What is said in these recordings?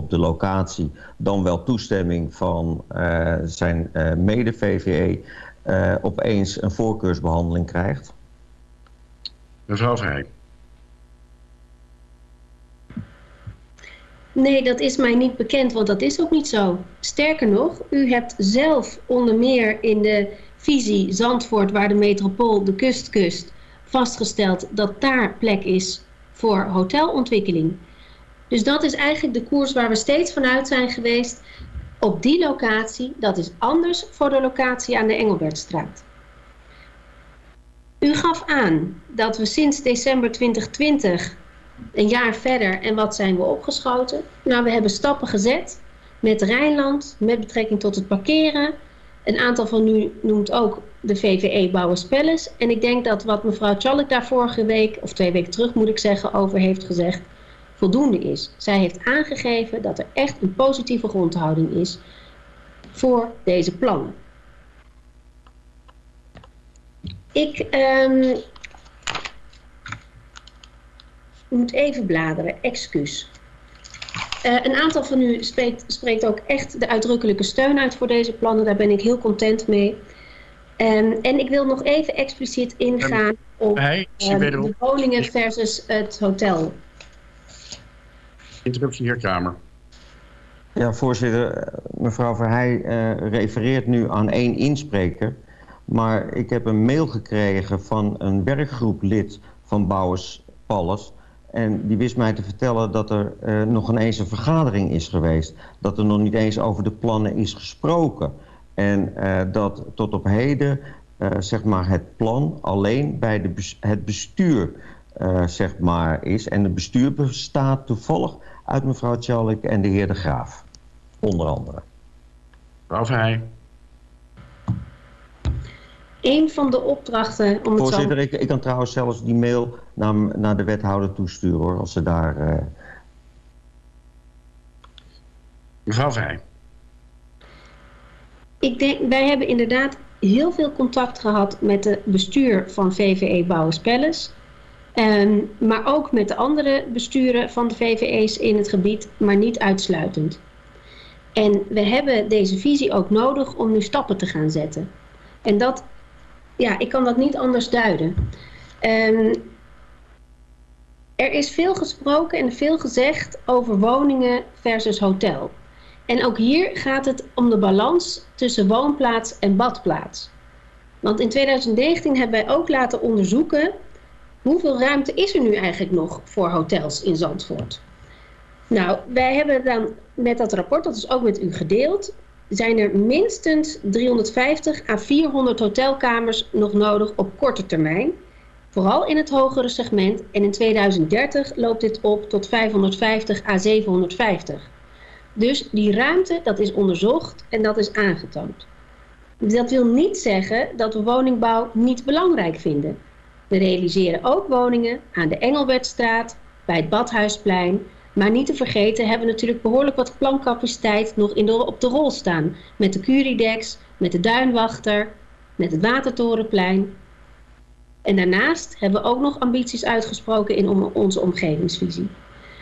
op de locatie dan wel toestemming van zijn mede-VVE opeens een voorkeursbehandeling krijgt? Mevrouw Vrij. Nee, dat is mij niet bekend, want dat is ook niet zo. Sterker nog, u hebt zelf onder meer in de visie Zandvoort, waar de metropool de kust kust, vastgesteld dat daar plek is voor hotelontwikkeling. Dus dat is eigenlijk de koers waar we steeds vanuit zijn geweest. Op die locatie, dat is anders voor de locatie aan de Engelbertstraat. U gaf aan dat we sinds december 2020 een jaar verder en wat zijn we opgeschoten? Nou, we hebben stappen gezet met Rijnland, met betrekking tot het parkeren. Een aantal van u noemt ook de VVE Bouwers Palace. En ik denk dat wat mevrouw Tjallik daar vorige week, of twee weken terug moet ik zeggen, over heeft gezegd, voldoende is. Zij heeft aangegeven dat er echt een positieve grondhouding is voor deze plannen. Ik um, moet even bladeren, excuus. Uh, een aantal van u spreekt, spreekt, ook echt de uitdrukkelijke steun uit voor deze plannen. Daar ben ik heel content mee. Um, en ik wil nog even expliciet ingaan op um, de woningen versus het hotel. Interruptie, heer Kamer. Ja, voorzitter. Mevrouw Verheij uh, refereert nu aan één inspreker. Maar ik heb een mail gekregen van een werkgroeplid van Bouwers Palles... En die wist mij te vertellen dat er uh, nog ineens een vergadering is geweest. Dat er nog niet eens over de plannen is gesproken. En uh, dat tot op heden uh, zeg maar het plan alleen bij de het bestuur zeg maar is. En het bestuur bestaat toevallig uit mevrouw Tjallik en de heer De Graaf. Onder andere. Mevrouw Verheij een van de opdrachten... Om Voorzitter, ik, ik, kan trouwens zelfs die mail naar, naar de wethouder toesturen, hoor, als ze daar... Uh... Mevrouw Vrij. Ik denk, wij hebben inderdaad heel veel contact gehad met het bestuur van VVE Bouwers Palace. Um, maar ook met de andere besturen van de VVE's in het gebied, maar niet uitsluitend. En we hebben deze visie ook nodig om nu stappen te gaan zetten. En dat ja, ik kan dat niet anders duiden. Um, er is veel gesproken en veel gezegd over woningen versus hotel. En ook hier gaat het om de balans tussen woonplaats en badplaats. Want in 2019 hebben wij ook laten onderzoeken... hoeveel ruimte is er nu eigenlijk nog voor hotels in Zandvoort? Nou, wij hebben dan met dat rapport, dat is ook met u gedeeld zijn er minstens 350 à 400 hotelkamers nog nodig op korte termijn. Vooral in het hogere segment en in 2030 loopt dit op tot 550 à 750. Dus die ruimte, dat is onderzocht en dat is aangetoond. Dat wil niet zeggen dat we woningbouw niet belangrijk vinden. We realiseren ook woningen aan de Engelbertstraat, bij het Badhuisplein, maar niet te vergeten hebben we natuurlijk behoorlijk wat plancapaciteit nog in de, op de rol staan. Met de Curidex, met de Duinwachter, met het Watertorenplein. En daarnaast hebben we ook nog ambities uitgesproken in onze omgevingsvisie.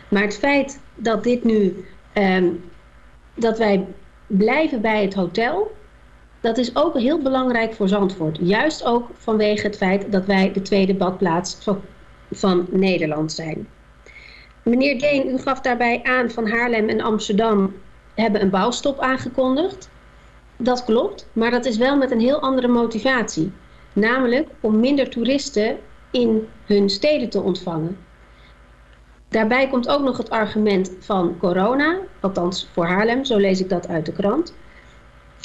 Maar het feit dat dit nu, um, dat wij blijven bij het hotel, dat is ook heel belangrijk voor Zandvoort. Juist ook vanwege het feit dat wij de tweede badplaats van, van Nederland zijn. Meneer Deen, u gaf daarbij aan van Haarlem en Amsterdam hebben een bouwstop aangekondigd. Dat klopt, maar dat is wel met een heel andere motivatie. Namelijk om minder toeristen in hun steden te ontvangen. Daarbij komt ook nog het argument van corona, althans voor Haarlem, zo lees ik dat uit de krant.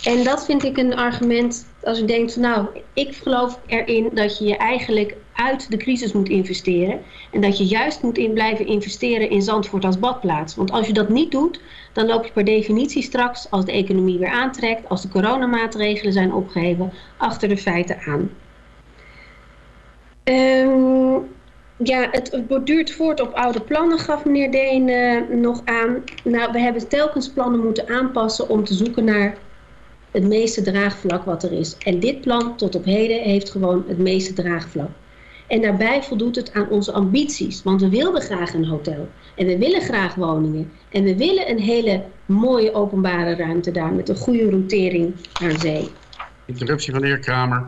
En dat vind ik een argument als u denkt nou, ik geloof erin dat je je eigenlijk uit de crisis moet investeren. En dat je juist moet in blijven investeren in Zandvoort als badplaats. Want als je dat niet doet, dan loop je per definitie straks, als de economie weer aantrekt, als de coronamaatregelen zijn opgeheven, achter de feiten aan. Um, ja, het borduurt voort op oude plannen, gaf meneer Deen uh, nog aan. Nou, we hebben telkens plannen moeten aanpassen om te zoeken naar het meeste draagvlak wat er is. En dit plan tot op heden heeft gewoon het meeste draagvlak. En daarbij voldoet het aan onze ambities. Want we wilden graag een hotel. En we willen graag woningen. En we willen een hele mooie openbare ruimte daar met een goede routering naar zee. Interruptie van de heer Kramer.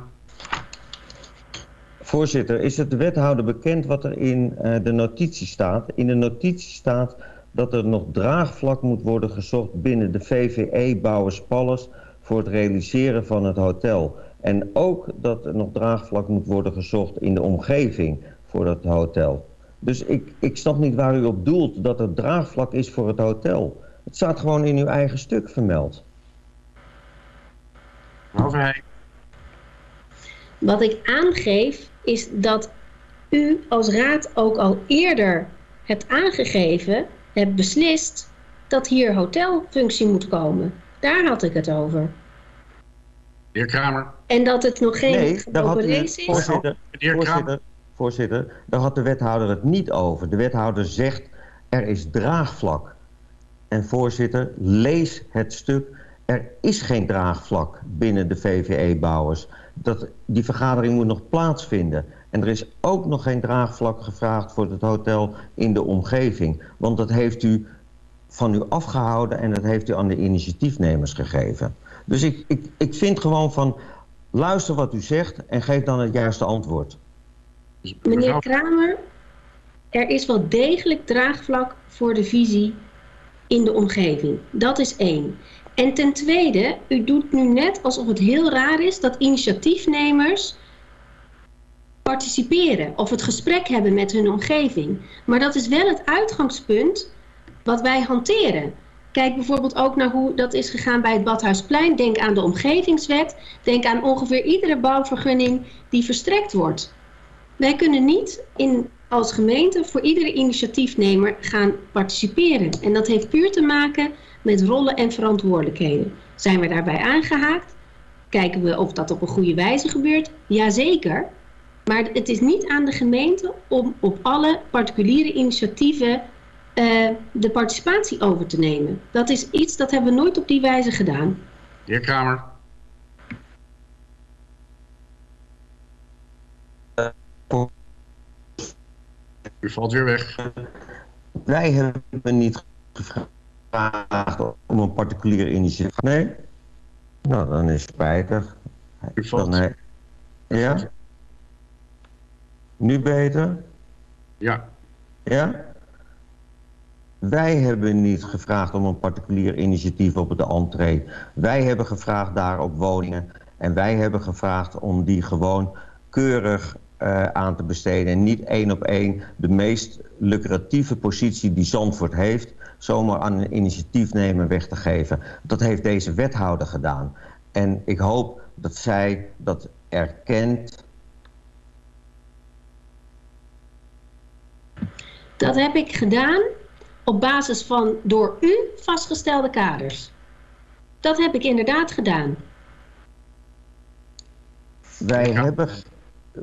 Voorzitter, is het de wethouder bekend wat er in uh, de notitie staat? In de notitie staat dat er nog draagvlak moet worden gezocht binnen de VVE Bouwers Palace voor het realiseren van het hotel. En ook dat er nog draagvlak moet worden gezocht in de omgeving voor het hotel. Dus ik, ik snap niet waar u op doelt dat er draagvlak is voor het hotel. Het staat gewoon in uw eigen stuk vermeld. Overheid. Wat ik aangeef is dat u als raad ook al eerder hebt aangegeven, hebt beslist dat hier hotelfunctie moet komen. Daar had ik het over. Heer Kramer. En dat het nog geen Nee, daar had is. voorzitter, De heer Kramer. voorzitter, voorzitter, daar had de wethouder het niet over. De wethouder zegt er is draagvlak. En voorzitter, lees het stuk. Er is geen draagvlak binnen de VVE-bouwers. Dat, die vergadering moet nog plaatsvinden. En er is ook nog geen draagvlak gevraagd voor het hotel in de omgeving. Want dat heeft u van u afgehouden en dat heeft u aan de initiatiefnemers gegeven. Dus ik, ik, ik vind gewoon van, luister wat u zegt en geef dan het juiste antwoord. Meneer Kramer, er is wel degelijk draagvlak voor de visie in de omgeving. Dat is één. En ten tweede, u doet nu net alsof het heel raar is dat initiatiefnemers participeren of het gesprek hebben met hun omgeving. Maar dat is wel het uitgangspunt wat wij hanteren. Kijk bijvoorbeeld ook naar hoe dat is gegaan bij het Badhuisplein. Denk aan de omgevingswet. Denk aan ongeveer iedere bouwvergunning die verstrekt wordt. Wij kunnen niet in, als gemeente voor iedere initiatiefnemer gaan participeren. En dat heeft puur te maken met rollen en verantwoordelijkheden. Zijn we daarbij aangehaakt? Kijken we of dat op een goede wijze gebeurt? Jazeker. Maar het is niet aan de gemeente om op alle particuliere initiatieven eh, de participatie over te nemen. Dat is iets dat hebben we nooit op die wijze gedaan. Heer Kramer. U valt weer weg. Wij hebben niet gevraagd om een particulier initiatief. Nee? Nou, dan is het spijtig. U valt. Dan, eh, ja? Nu beter? Ja. Ja? Wij hebben niet gevraagd om een particulier initiatief op de entree. Wij hebben gevraagd daar op woningen. En wij hebben gevraagd om die gewoon keurig eh, aan te besteden. En niet één op één de meest lucratieve positie die Zandvoort heeft... zomaar aan een initiatiefnemer weg te geven. Dat heeft deze wethouder gedaan. En ik hoop dat zij dat erkent... Dat heb ik gedaan op basis van door u vastgestelde kaders. Dat heb ik inderdaad gedaan. Wij Ja. hebben,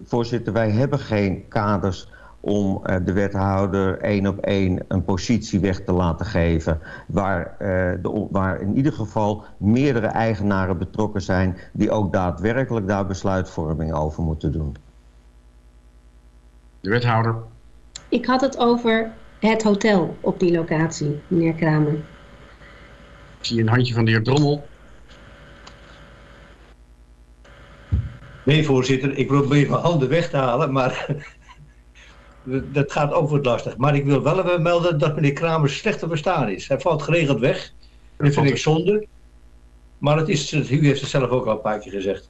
voorzitter, wij hebben geen kaders om eh, de wethouder één op één een positie weg te laten geven. Waar, eh, de, waar in ieder geval meerdere eigenaren betrokken zijn die ook daadwerkelijk daar besluitvorming over moeten doen. De wethouder. Ik had het over het hotel op die locatie, meneer Kramer. Ik zie een handje van de heer Drommel. Nee, voorzitter, ik probeer mijn handen weg te halen, maar dat gaat ook wat lastig. Maar ik wil wel even melden dat meneer Kramer slecht te verstaan is. Hij valt geregeld weg. Dat vind ik zonde. Maar het is, u heeft het zelf ook al een paar keer gezegd.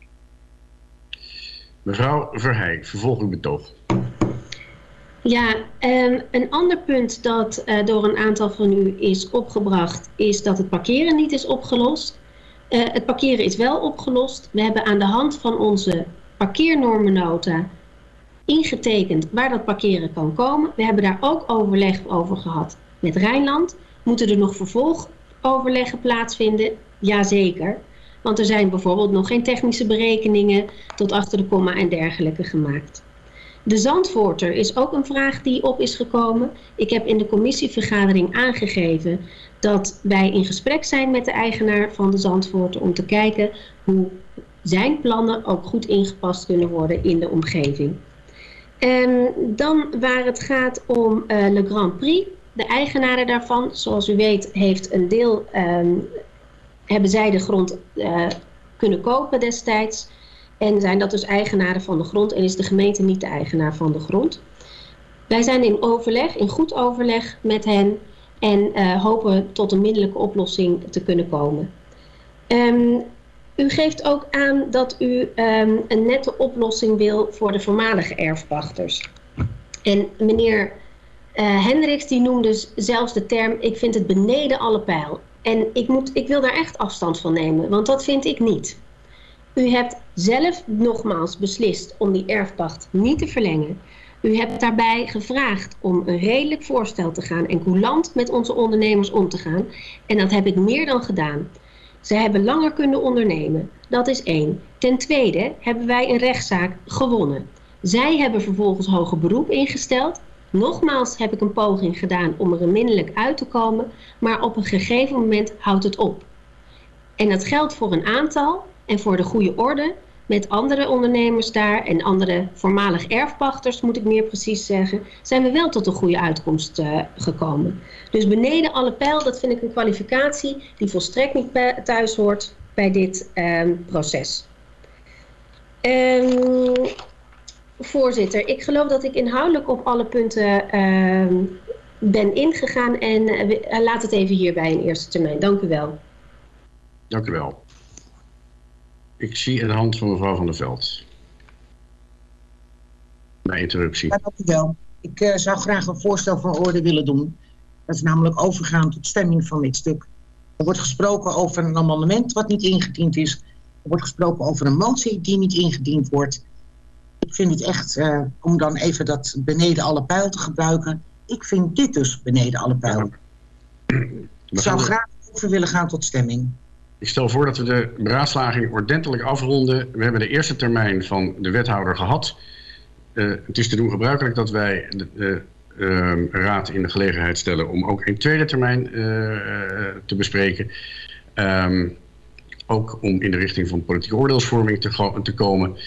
Mevrouw Verheij, vervolg uw betoog. Ja, ehm, een ander punt dat eh, door een aantal van u is opgebracht, is dat het parkeren niet is opgelost. Eh, het parkeren is wel opgelost. We hebben aan de hand van onze parkeernormennota ingetekend waar dat parkeren kan komen. We hebben daar ook overleg over gehad met Rijnland. Moeten er nog vervolgoverleggen plaatsvinden? Jazeker. Want er zijn bijvoorbeeld nog geen technische berekeningen tot achter de komma en dergelijke gemaakt. De Zandvoorter is ook een vraag die op is gekomen. Ik heb in de commissievergadering aangegeven dat wij in gesprek zijn met de eigenaar van de Zandvoorter om te kijken hoe zijn plannen ook goed ingepast kunnen worden in de omgeving. En dan waar het gaat om uh, Le Grand Prix, de eigenaren daarvan, zoals u weet, heeft een deel, um, hebben zij de grond uh, kunnen kopen destijds. En zijn dat dus eigenaren van de grond en is de gemeente niet de eigenaar van de grond. Wij zijn in overleg, in goed overleg met hen en uh, hopen tot een middelijke oplossing te kunnen komen. Um, u geeft ook aan dat u um, een nette oplossing wil voor de voormalige erfpachters. En meneer uh, Hendricks die noemde zelfs de term... ik vind het beneden alle pijl. En ik, moet, ik wil daar echt afstand van nemen, want dat vind ik niet. U hebt zelf nogmaals beslist om die erfpacht niet te verlengen. U hebt daarbij gevraagd om een redelijk voorstel te gaan... en coulant met onze ondernemers om te gaan. En dat heb ik meer dan gedaan... Ze hebben langer kunnen ondernemen. Dat is één. Ten tweede hebben wij een rechtszaak gewonnen. Zij hebben vervolgens hoger beroep ingesteld. Nogmaals heb ik een poging gedaan om er onmiddellijk uit te komen, maar op een gegeven moment houdt het op. En dat geldt voor een aantal en voor de goede orde met andere ondernemers daar en andere voormalig erfpachters, moet ik meer precies zeggen, zijn we wel tot een goede uitkomst uh, gekomen. Dus beneden alle pijl, dat vind ik een kwalificatie die volstrekt niet thuis hoort bij dit um, proces. Um, voorzitter, ik geloof dat ik inhoudelijk op alle punten um, ben ingegaan en uh, laat het even hierbij in eerste termijn. Dank u wel. Dank u wel. Ik zie een hand van mevrouw Van der Veld. Bij interruptie. Ja, dank u wel. Ik uh, zou graag een voorstel van orde willen doen. Dat is namelijk overgaan tot stemming van dit stuk. Er wordt gesproken over een amendement wat niet ingediend is. Er wordt gesproken over een motie die niet ingediend wordt. Ik vind het echt, uh, om dan even dat beneden alle pijl te gebruiken. Ik vind dit dus beneden alle pijl. Ik zou graag over willen gaan tot stemming. Ik stel voor dat we de beraadslaging ordentelijk afronden. We hebben de eerste termijn van de wethouder gehad. Uh, het is te doen gebruikelijk dat wij de, uh, raad in de gelegenheid stellen om ook een tweede termijn uh, te bespreken. Um, ook om in de richting van politieke oordeelsvorming te komen.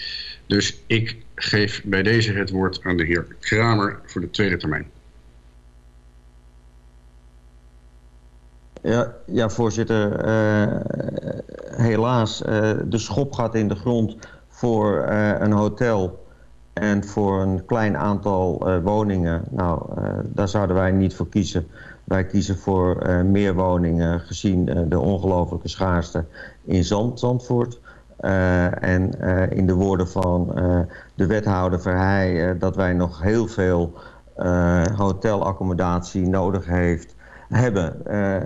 Dus ik geef bij deze het woord aan de heer Kramer voor de tweede termijn. Ja, ja voorzitter. Uh, helaas, uh, de schop gaat in de grond voor uh, een hotel en voor een klein aantal woningen. Nou, daar zouden wij niet voor kiezen. Wij kiezen voor meer woningen gezien de ongelofelijke schaarste in Zand, Zandvoort. en in de woorden van de wethouder Verheij dat wij nog heel veel hotelaccommodatie nodig heeft hebben. Uh,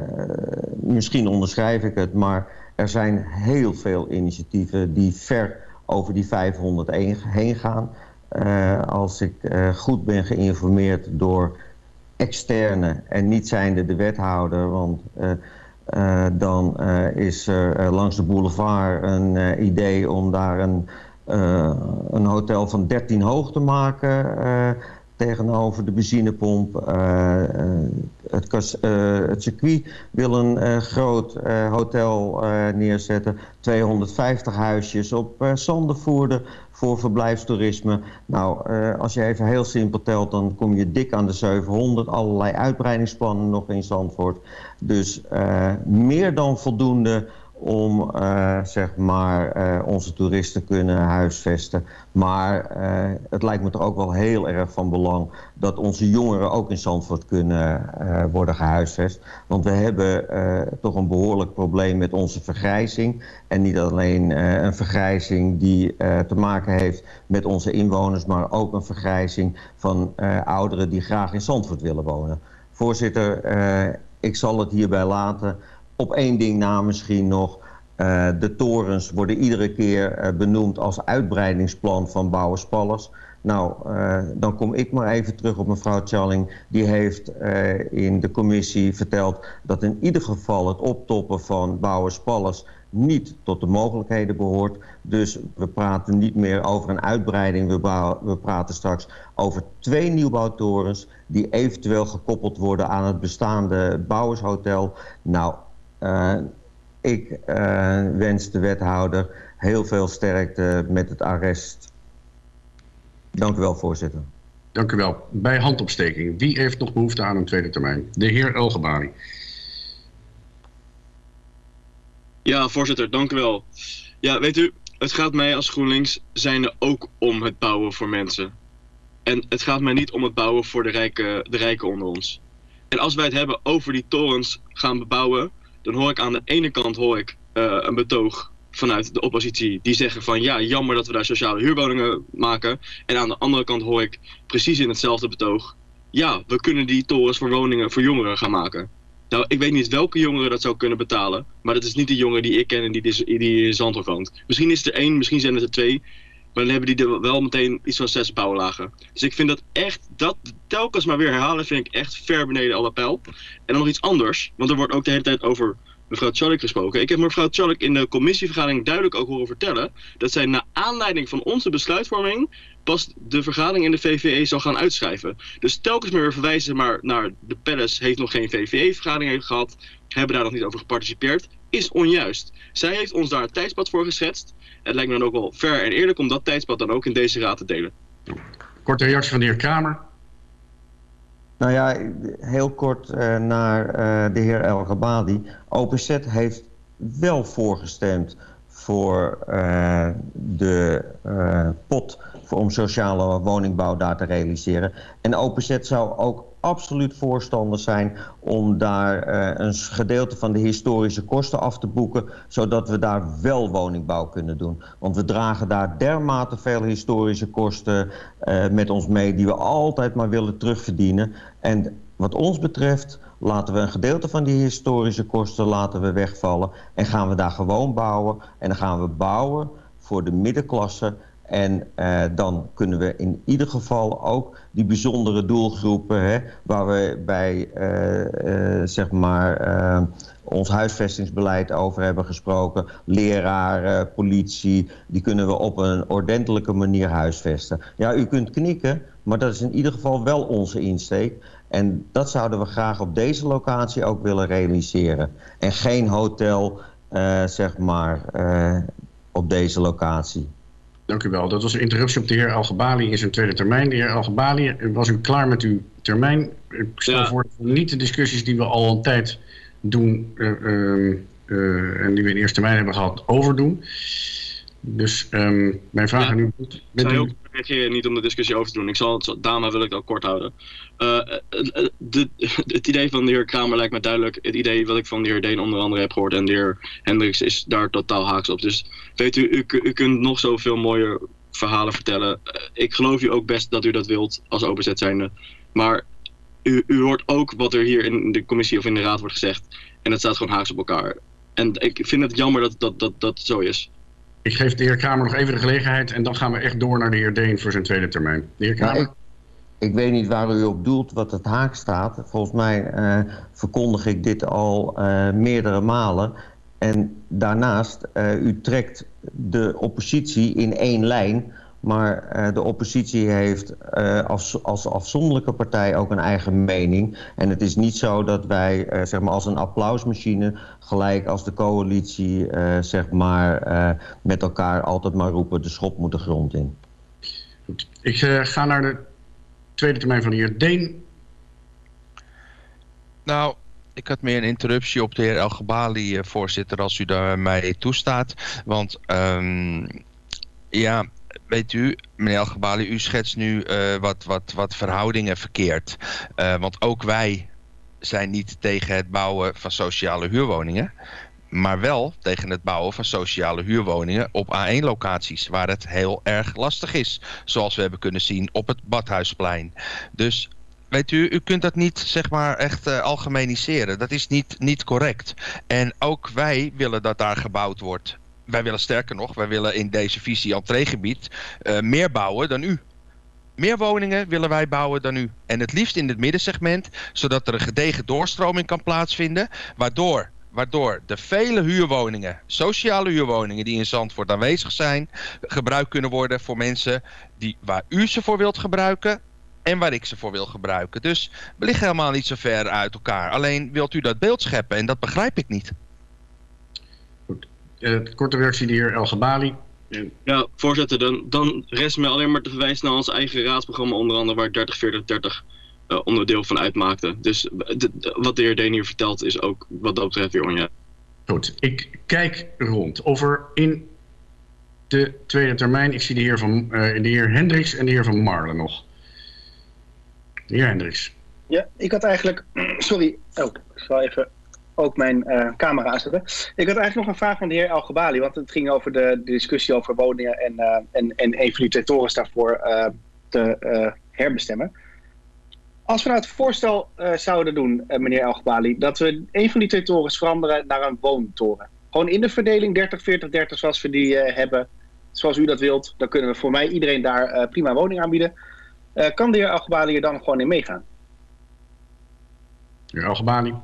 misschien onderschrijf ik het, maar er zijn heel veel initiatieven die ver over die 500 heen gaan. Uh, als ik uh, goed ben geïnformeerd door externe en niet zijnde de wethouder, want dan is er langs de boulevard een idee om daar een, een hotel van 13 hoog te maken tegenover de benzinepomp. Uh, het, uh, het, circuit wil een groot hotel neerzetten. 250 huisjes op Zandervoerde voor verblijfstoerisme. Nou, als je even heel simpel telt, dan kom je dik aan de 700. Allerlei uitbreidingsplannen nog in Zandvoort. Dus meer dan voldoende om uh, zeg maar, uh, onze toeristen kunnen huisvesten. Maar uh, het lijkt me toch ook wel heel erg van belang dat onze jongeren ook in Zandvoort kunnen worden gehuisvest. Want we hebben toch een behoorlijk probleem met onze vergrijzing. En niet alleen een vergrijzing die te maken heeft met onze inwoners, maar ook een vergrijzing van ouderen die graag in Zandvoort willen wonen. Voorzitter, ik zal het hierbij laten op één ding na misschien nog. Uh, de torens worden iedere keer uh, benoemd als uitbreidingsplan van Bouwers Palace. Nou, uh, dan kom ik maar even terug op mevrouw Challing. Die heeft in de commissie verteld dat in ieder geval het optoppen van Bouwers Palace niet tot de mogelijkheden behoort. Dus we praten niet meer over een uitbreiding. We, we praten straks over twee nieuwbouwtorens... die eventueel gekoppeld worden aan het bestaande Bouwershotel. Nou, ik uh, wens de wethouder heel veel sterkte met het arrest. Dank u wel, voorzitter. Dank u wel. Bij handopsteking, wie heeft nog behoefte aan een tweede termijn? De heer Elgebani. Ja, voorzitter, dank u wel. Ja, weet u, het gaat mij als GroenLinks zijnde ook om het bouwen voor mensen. En het gaat mij niet om het bouwen voor de rijken, de rijken onder ons. En als wij het hebben over die torens gaan bebouwen, dan hoor ik aan de ene kant hoor ik, uh, een betoog vanuit de oppositie die zeggen van ja, jammer dat we daar sociale huurwoningen maken. En aan de andere kant hoor ik precies in hetzelfde betoog, ja, we kunnen die torens voor woningen voor jongeren gaan maken. Nou, ik weet niet welke jongeren dat zou kunnen betalen. Maar dat is niet de jongeren die ik ken en die, die, in Zandhoek woont. Misschien is er één, misschien zijn er twee. Maar dan hebben die er wel meteen iets van zes bouwlagen. Dus ik vind dat echt, dat telkens maar weer herhalen, vind ik echt ver beneden alle pijl. En dan nog iets anders, want er wordt ook de hele tijd over mevrouw Tjallik gesproken. Ik heb mevrouw Tjallik in de commissievergadering duidelijk ook horen vertellen... dat zij na aanleiding van onze besluitvorming pas de vergadering in de VVE zal gaan uitschrijven. Dus telkens meer verwijzen maar naar de Palace heeft nog geen VVE-vergadering gehad... hebben daar nog niet over geparticipeerd, is onjuist. Zij heeft ons daar een tijdspad voor geschetst. Het lijkt me dan ook wel fair en eerlijk om dat tijdspad dan ook in deze raad te delen. Korte reactie van de heer Kramer. Nou ja, heel kort uh, naar uh, de heer El Gabadi. OPZ heeft wel voorgestemd voor uh, de pot voor om sociale woningbouw daar te realiseren. En OPZ zou ook absoluut voorstander zijn om daar uh, een gedeelte van de historische kosten af te boeken, zodat we daar wel woningbouw kunnen doen. Want we dragen daar dermate veel historische kosten uh, met ons mee die we altijd maar willen terugverdienen. En wat ons betreft laten we een gedeelte van die historische kosten laten we wegvallen en gaan we daar gewoon bouwen. En dan gaan we bouwen voor de middenklasse en uh, dan kunnen we in ieder geval ook die bijzondere doelgroepen... Hè, waar we bij uh, uh, zeg maar, ons huisvestingsbeleid over hebben gesproken... leraren, politie, die kunnen we op een ordentelijke manier huisvesten. Ja, u kunt knikken, maar dat is in ieder geval wel onze insteek. En dat zouden we graag op deze locatie ook willen realiseren. En geen hotel, zeg maar, op deze locatie. Dank u wel. Dat was een interruptie op de heer Algebali in zijn tweede termijn. De heer Algebali, was u klaar met uw termijn? Ik stel ja. voor niet de discussies die we al een tijd doen... Uh, uh, uh, en die we in eerste termijn hebben gehad, overdoen. Dus um, mijn vraag ja. aan u... Bent u... reageren niet om de discussie over te doen. Ik zal het, daarna wil ik het ook kort houden. Uh, de, het idee van de heer Kramer lijkt me duidelijk. Het idee wat ik van de heer Deen onder andere heb gehoord en de heer Hendricks is daar totaal haaks op. Dus weet u, u, u kunt nog zoveel mooie verhalen vertellen. Ik geloof u ook best dat u dat wilt als openzet zijnde. Maar u, u hoort ook wat er hier in de commissie of in de raad wordt gezegd. En dat staat gewoon haaks op elkaar. En ik vind het jammer dat dat, dat, dat zo is. Ik geef de heer Kramer nog even de gelegenheid en dan gaan we echt door naar de heer Deen voor zijn tweede termijn. De heer Kramer. Nou, ik, weet niet waar u op doelt wat het haak staat. Volgens mij uh, verkondig ik dit al uh, meerdere malen. En daarnaast, uh, u trekt de oppositie in één lijn... Maar uh, de oppositie heeft uh, als, als afzonderlijke partij ook een eigen mening. En het is niet zo dat wij uh, zeg maar als een applausmachine... gelijk als de coalitie zeg maar, met elkaar altijd maar roepen... de schop moet de grond in. Goed. Ik ga naar de tweede termijn van de heer Deen. Nou, ik had meer een interruptie op de heer El-Gebali, voorzitter... als u daar mij toestaat. Want um, ja weet u, meneer Algebali, u schetst nu uh, wat, wat, wat verhoudingen verkeerd. Uh, want ook wij zijn niet tegen het bouwen van sociale huurwoningen. Maar wel tegen het bouwen van sociale huurwoningen op A1-locaties. Waar het heel erg lastig is. Zoals we hebben kunnen zien op het Badhuisplein. Dus weet u, u kunt dat niet zeg maar echt uh, algemeniseren. Dat is niet, niet correct. En ook wij willen dat daar gebouwd wordt wij willen sterker nog, wij willen in deze visie entreegebied uh, meer bouwen dan u. Meer woningen willen wij bouwen dan u. En het liefst in het middensegment, zodat er een gedegen doorstroming kan plaatsvinden, waardoor, waardoor de vele huurwoningen, sociale huurwoningen die in Zandvoort aanwezig zijn, gebruikt kunnen worden voor mensen die, waar u ze voor wilt gebruiken en waar ik ze voor wil gebruiken. Dus we liggen helemaal niet zo ver uit elkaar. Alleen wilt u dat beeld scheppen en dat begrijp ik niet. Uh, korte reactie de heer El Gabali. Ja, voorzitter, dan, dan rest mij alleen maar te verwijzen naar ons eigen raadsprogramma, onder andere waar 30, 40, 30 uh, onderdeel van uitmaakte. Dus wat de heer Deen hier vertelt is ook wat dat betreft weer onjuist. Goed, ik kijk rond of er in de tweede termijn, ik zie de heer, van, uh, de heer Hendricks en de heer Van Marlen nog. De heer Hendricks. Ja, ik had eigenlijk, sorry, oh, ik zal even ook mijn uh, camera aanzetten. Ik had eigenlijk nog een vraag aan de heer Algebali, want het ging over de, discussie over woningen en, uh, en, en torens daarvoor uh, te herbestemmen. Als we nou het voorstel zouden doen, meneer Algebali, dat we een van die twee torens veranderen naar een woontoren. Gewoon in de verdeling 30, 40, 30 zoals we die hebben, zoals u dat wilt, dan kunnen we voor mij iedereen daar prima woning aanbieden. kan de heer Algebali er dan gewoon in meegaan? Heer Algebali.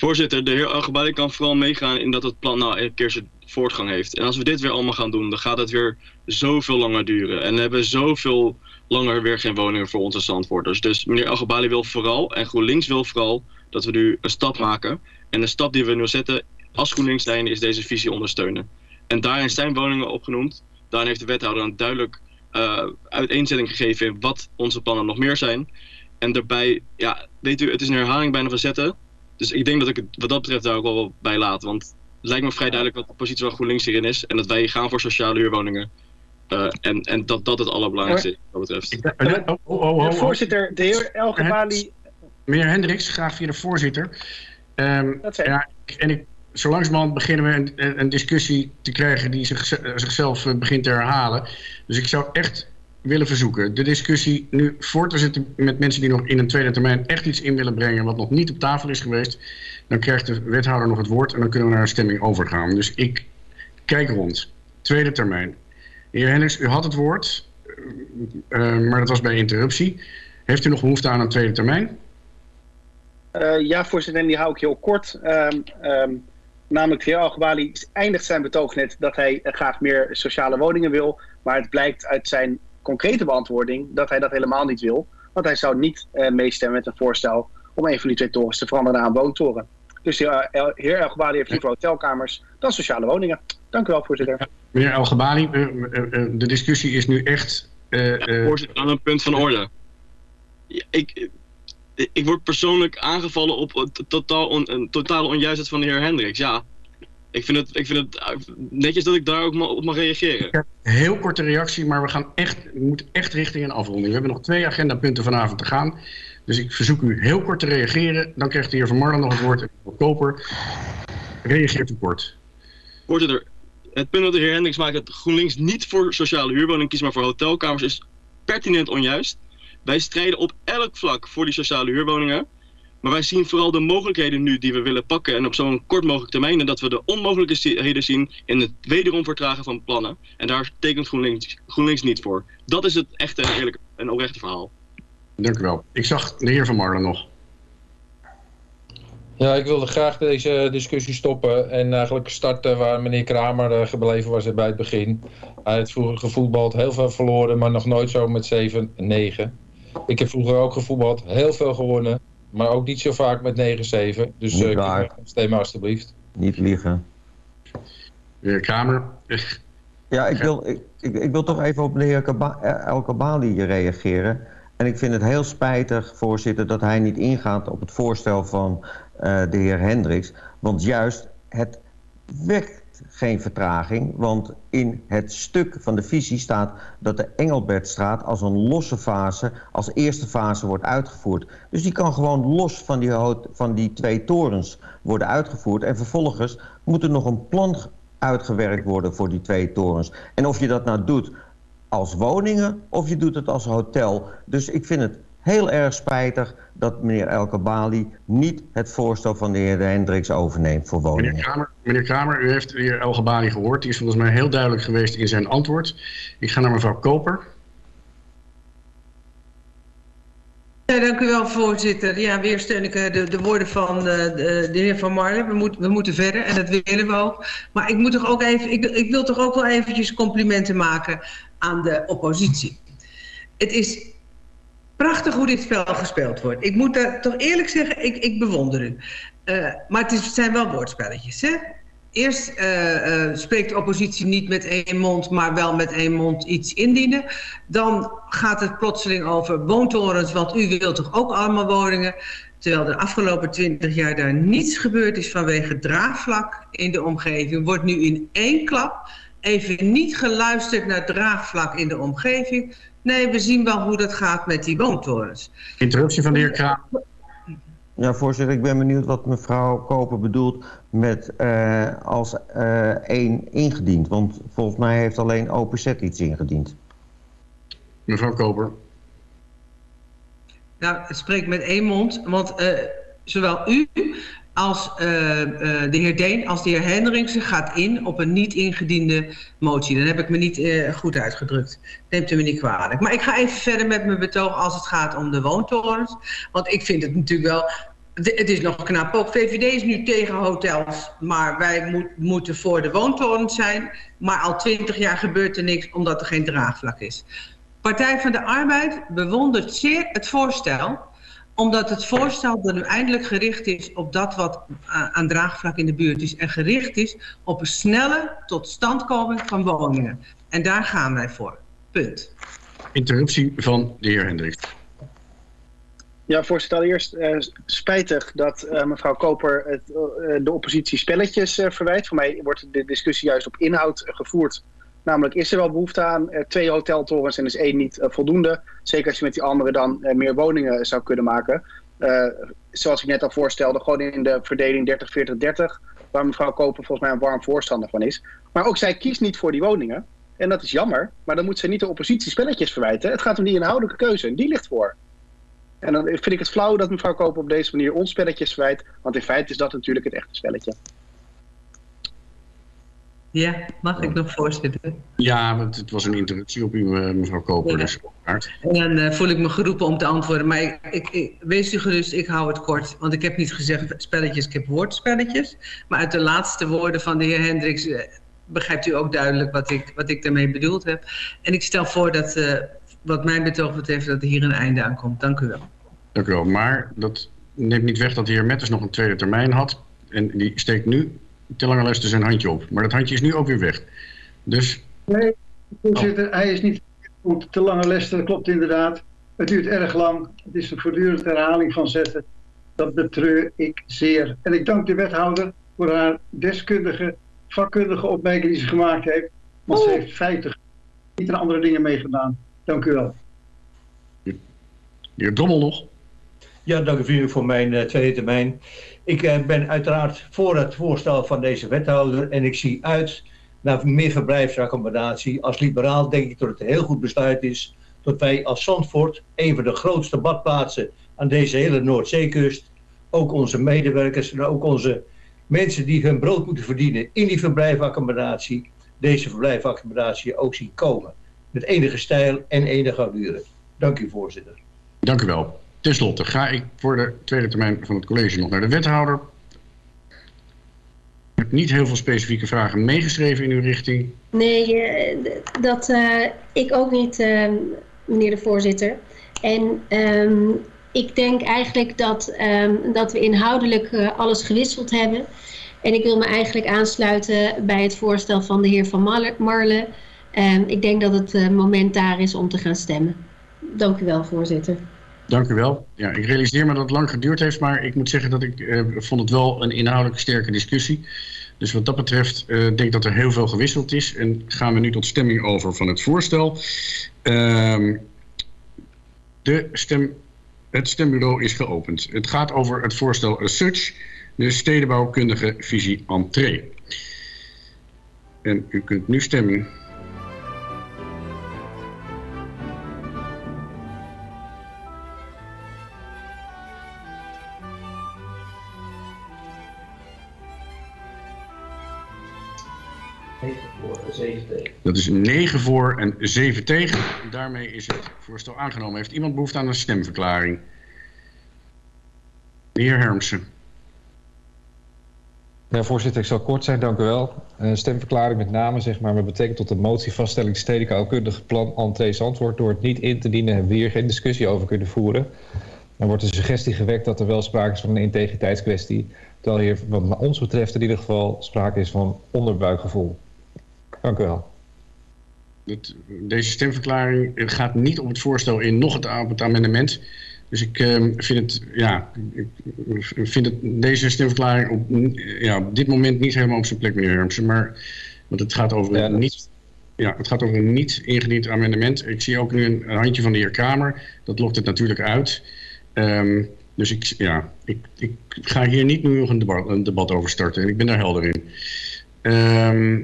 Voorzitter, de heer Algebali kan vooral meegaan in dat het plan nou een keer zijn voortgang heeft. En als we dit weer allemaal gaan doen, dan gaat het weer zoveel langer duren. En we hebben zoveel langer weer geen woningen voor onze zandwoorders. Dus meneer Algebali wil vooral, en GroenLinks wil vooral, dat we nu een stap maken. En de stap die we nu zetten als GroenLinks zijn, is deze visie ondersteunen. En daarin zijn woningen opgenoemd. Daarin heeft de wethouder een duidelijk uh, uiteenzetting gegeven in wat onze plannen nog meer zijn. En daarbij, ja, weet u, het is een herhaling bijna van zetten. Dus ik denk dat ik het wat dat betreft daar ook wel bij laat. Want het lijkt me vrij duidelijk wat de positie van GroenLinks hierin is. En dat wij gaan voor sociale huurwoningen. Uh, en, en dat dat het allerbelangrijkste is wat dat betreft. Oh, oh, oh, oh, voorzitter, de heer Elgebali... Meneer Hendricks, graag via de voorzitter. Um, dat ja, en ik, zo langzamerhand beginnen we een, een, discussie te krijgen die zich, zichzelf begint te herhalen. Dus ik zou echt willen verzoeken de discussie nu voor te zetten met mensen die nog in een tweede termijn echt iets in willen brengen wat nog niet op tafel is geweest. Dan krijgt de wethouder nog het woord en dan kunnen we naar een stemming overgaan. Dus ik kijk rond. Tweede termijn. Heer Hendricks, u had het woord, uh, maar dat was bij interruptie. Heeft u nog behoefte aan een tweede termijn? Uh, ja, voorzitter, en die hou ik heel kort. Um, um, namelijk, de heer Algebali eindigt zijn betoog net dat hij graag meer sociale woningen wil. Maar het blijkt uit zijn concrete beantwoording dat hij dat helemaal niet wil. Want hij zou niet uh, meestemmen met een voorstel om een van die twee torens te veranderen naar een woontoren. Dus de uh, heer El Gebali heeft liever hotelkamers dan sociale woningen. Dank u wel, voorzitter. Meneer El Gebali, de discussie is nu echt... Ja, voorzitter, aan een punt van orde. ik, ik word persoonlijk aangevallen op een totaal on, een totale onjuistheid van de heer Hendricks. Ja, ik vind het, ik vind het eh, netjes dat ik daar ook op mag reageren. Heel korte reactie, maar we, gaan echt, we moeten echt richting een afronding. We hebben nog twee agendapunten vanavond te gaan. Dus ik verzoek u heel kort te reageren. Dan krijgt de heer Van Marlen nog het woord en de Koper. Reageert u kort. Voorzitter, het punt dat de heer Hendricks maakt dat GroenLinks niet voor sociale huurwoning kiest, maar voor hotelkamers is pertinent onjuist. Wij strijden op elk vlak voor die sociale huurwoningen. Maar wij zien vooral de mogelijkheden nu die we willen pakken en op zo'n kort mogelijk termijn. En dat we de onmogelijkheden zien in het wederom vertragen van plannen. En daar tekent GroenLinks, GroenLinks niet voor. Dat is het echte en eerlijke en oprechte verhaal. Dank u wel. Ik zag de heer Van Marlen nog. Ja, ik wilde graag deze discussie stoppen en eigenlijk starten waar meneer Kramer uh, gebleven was bij het begin. Hij heeft vroeger gevoetbald, heel veel verloren, maar nog nooit zo met 7-9. Ik heb vroeger ook gevoetbald, heel veel gewonnen. Maar ook niet zo vaak met 9-7. Dus uh, stem maar alstublieft. Niet liegen. Meneer Kamer. Ja, ik wil, ik, ik, ik, wil toch even op de heer El Kabali reageren. En ik vind het heel spijtig, voorzitter, dat hij niet ingaat op het voorstel van uh, de heer Hendricks. Want juist het wekt geen vertraging, want in het stuk van de visie staat dat de Engelbertstraat als een losse fase, als eerste fase wordt uitgevoerd. Dus die kan gewoon los van die, van die twee torens worden uitgevoerd. En vervolgens moet er nog een plan uitgewerkt worden voor die twee torens. En of je dat nou doet als woningen of je doet het als hotel. Dus ik vind het heel erg spijtig dat meneer Elke Bali niet het voorstel van de heer Hendricks overneemt voor woningen. Meneer Kramer, meneer Kramer, u heeft de heer Elke Bali gehoord. Die is volgens mij heel duidelijk geweest in zijn antwoord. Ik ga naar mevrouw Koper. Ja, dank u wel, voorzitter. Ja, weer steun ik de, de woorden van de, de, de heer Van Marlen. We, moet, we moeten verder en dat willen we ook. Maar ik, moet toch ook even, ik, ik wil toch ook wel eventjes complimenten maken aan de oppositie. Het is prachtig hoe dit spel gespeeld wordt. Ik moet daar toch eerlijk zeggen, ik, ik bewonder u. Uh, maar het, zijn wel woordspelletjes, hè? eerst uh, uh, spreekt de oppositie niet met één mond, maar wel met één mond iets indienen. Dan gaat het plotseling over woontorens, want u wilt toch ook allemaal woningen. Terwijl de afgelopen twintig jaar daar niets gebeurd is vanwege draagvlak in de omgeving. Wordt nu in één klap even niet geluisterd naar draagvlak in de omgeving. Nee, we zien wel hoe dat gaat met die woontorens. Interruptie van de heer Kraam. Ja, voorzitter, ik ben benieuwd wat mevrouw Koper bedoelt met uh, als uh, één ingediend. Want volgens mij heeft alleen OPZ iets ingediend. Mevrouw Koper. Nou, het spreekt met één mond, want uh, zowel u als de heer Deen als de heer Hendriksen gaat in op een niet ingediende motie. Dan heb ik me niet goed uitgedrukt. Neemt u me niet kwalijk. Maar ik ga even verder met mijn betoog als het gaat om de woontorens. Want ik vind het natuurlijk wel het is nog knap ook. VVD is nu tegen hotels, maar wij moet, moeten voor de woontorens zijn. Maar al twintig jaar gebeurt er niks omdat er geen draagvlak is. Partij van de Arbeid bewondert zeer het voorstel omdat het voorstel dan nu eindelijk gericht is op dat wat aan draagvlak in de buurt is. En gericht is op een snelle totstandkoming van woningen. En daar gaan wij voor. Punt. Interruptie van de heer Hendricks. Ja, voorzitter, allereerst uh, spijtig dat uh, mevrouw Koper het, uh, de oppositie spelletjes verwijt. Voor mij wordt de discussie juist op inhoud gevoerd. Namelijk, is er wel behoefte aan twee hoteltorens en is één niet voldoende? Zeker als je met die andere dan meer woningen zou kunnen maken. zoals ik net al voorstelde, gewoon in de verdeling 30-40-30. Waar mevrouw Koper volgens mij een warm voorstander van is. Maar ook zij kiest niet voor die woningen. En dat is jammer, maar dan moet ze niet de oppositie spelletjes verwijten. Het gaat om die inhoudelijke keuze en die ligt voor. En dan vind ik het flauw dat mevrouw Koper op deze manier ons spelletjes verwijt. Want in feite is dat natuurlijk het echte spelletje. Ja, mag ik nog voorzitten? Ja, want het was een interruptie op u, eh, mevrouw Koper. Ja. Dus en dan uh, voel ik me geroepen om te antwoorden. Maar ik, ik, ik, wees u gerust, ik hou het kort. Want ik heb niet gezegd spelletjes, ik heb woordspelletjes. Maar uit de laatste woorden van de heer Hendricks... Uh, begrijpt u ook duidelijk wat ik, wat ik daarmee bedoeld heb. En ik stel voor dat wat mijn betoog betreft dat er hier een einde aan komt. Dank u wel. Dank u wel. Maar dat neemt niet weg dat de heer Metters nog een tweede termijn had. En die steekt nu te lange luister zijn handje op. Maar dat handje is nu ook weer weg. Dus... Nee, voorzitter, oh. hij is niet goed. Te lange les, dat klopt inderdaad. Het duurt erg lang. Het is een voortdurende herhaling van zetten. Dat betreur ik zeer. En ik dank de wethouder voor haar deskundige, vakkundige opmerking die ze gemaakt heeft. Want ze heeft feiten niet aan andere dingen meegedaan. Dank u wel. De heer Drommel nog. Ja, dank u voor mijn uh, tweede termijn. Ik uh, ben uiteraard voor het voorstel van deze wethouder en ik zie uit naar meer verblijfsaccommodatie. Als liberaal denk ik dat het een heel goed besluit is dat wij als Zandvoort, een van de grootste badplaatsen aan deze hele Noordzeekust, ook onze medewerkers en ook onze mensen die hun brood moeten verdienen in die verblijfaccommodatie, deze verblijfaccommodatie ook zien komen met enige stijl en enige allure. Dank u, voorzitter. Dank u wel. Ten slotte ga ik voor de tweede termijn van het college nog naar de wethouder. Ik heb niet heel veel specifieke vragen meegeschreven in uw richting. Nee, eh, dat uh, ik ook niet, uh, meneer de voorzitter. En um, ik denk eigenlijk dat, um, dat we inhoudelijk uh, alles gewisseld hebben. En ik wil me eigenlijk aansluiten bij het voorstel van de heer Van Marle. Ik denk dat het moment daar is om te gaan stemmen. Dank u wel, voorzitter. Dank u wel. Ja, ik realiseer me dat het lang geduurd heeft, maar ik moet zeggen dat ik uh, vond het wel een inhoudelijk sterke discussie. Dus wat dat betreft uh, denk dat er heel veel gewisseld is. En gaan we nu tot stemming over van het voorstel. Uh, de stem, het stembureau is geopend. Het gaat over het voorstel as such, de stedenbouwkundige visie entree. En u kunt nu stemmen. Dat is 9 voor en 7 tegen. Daarmee is het voorstel aangenomen. Heeft iemand behoefte aan een stemverklaring? De heer Hermsen. Ja, voorzitter, ik zal kort zijn, dank u wel. Een stemverklaring met name, zeg maar, wat betekent tot de motie vaststelling stedelijk bouwkundige plan entrees antwoord door het niet in te dienen hebben we hier geen discussie over kunnen voeren. Dan wordt de suggestie gewekt dat er wel sprake is van een integriteitskwestie. Terwijl hier, wat ons betreft, in ieder geval sprake is van onderbuikgevoel. Dank u wel. Het, deze stemverklaring gaat niet op het voorstel in, nog het, op het amendement. Dus ik ehm, vind, het, ja, ik vind het, deze stemverklaring op, ja, op dit moment niet helemaal op zijn plek, meneer Hermsen. Maar, want het gaat over een niet, ja, het gaat over een niet ingediend amendement. Ik zie ook nu een, handje van de heer Kramer. Dat lokt het natuurlijk uit. Ehm, dus ik, ja, ik, ik ga hier niet nu nog een debat, een debat over starten. En ik ben daar helder in. Ehm,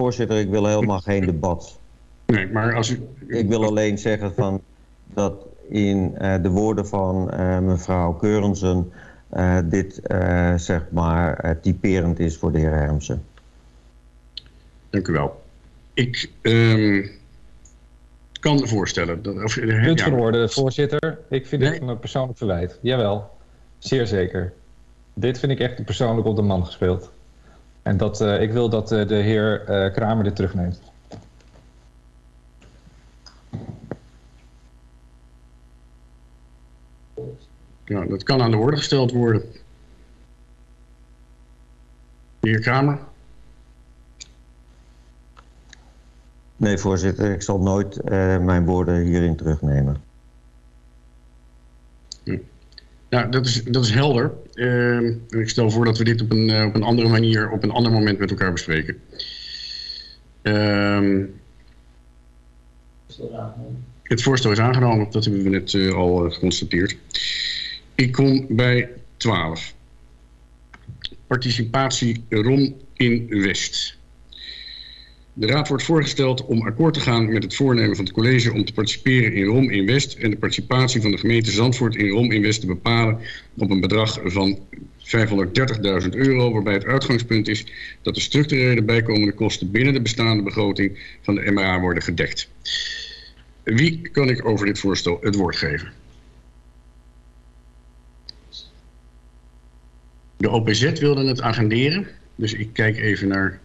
Voorzitter, ik wil helemaal geen debat. Nee, maar als u... Ik wil alleen zeggen van dat in uh, de woorden van uh, mevrouw Keurensen uh, dit zeg maar typerend is voor de heer Hermsen. Dank u wel. Ik um, kan voorstellen... Dat, of, Punt ja. van orde, voorzitter. Ik vind nee. dit een persoonlijk verwijt. Jawel, zeer zeker. Dit vind ik echt persoonlijk op de man gespeeld. En dat, uh, ik wil dat uh, de heer uh, Kramer dit terugneemt. Ja, dat kan aan de orde gesteld worden. De heer Kramer? Nee, voorzitter. Ik zal nooit mijn woorden hierin terugnemen. Ja, dat is, dat is helder. Uh, ik stel voor dat we dit op een, uh, op een andere manier, op een ander moment met elkaar bespreken. Uh, het voorstel is aangenomen, dat hebben we net uh, al geconstateerd. Ik kom bij 12. Participatie ROM in West. De Raad wordt voorgesteld om akkoord te gaan met het voornemen van het college om te participeren in ROM in West en de participatie van de gemeente Zandvoort in ROM in West te bepalen op een bedrag van 530.000 euro, waarbij het uitgangspunt is dat de structurele bijkomende kosten binnen de bestaande begroting van de MRA worden gedekt. Wie kan ik over dit voorstel het woord geven? De OPZ wilde het agenderen, dus ik kijk even naar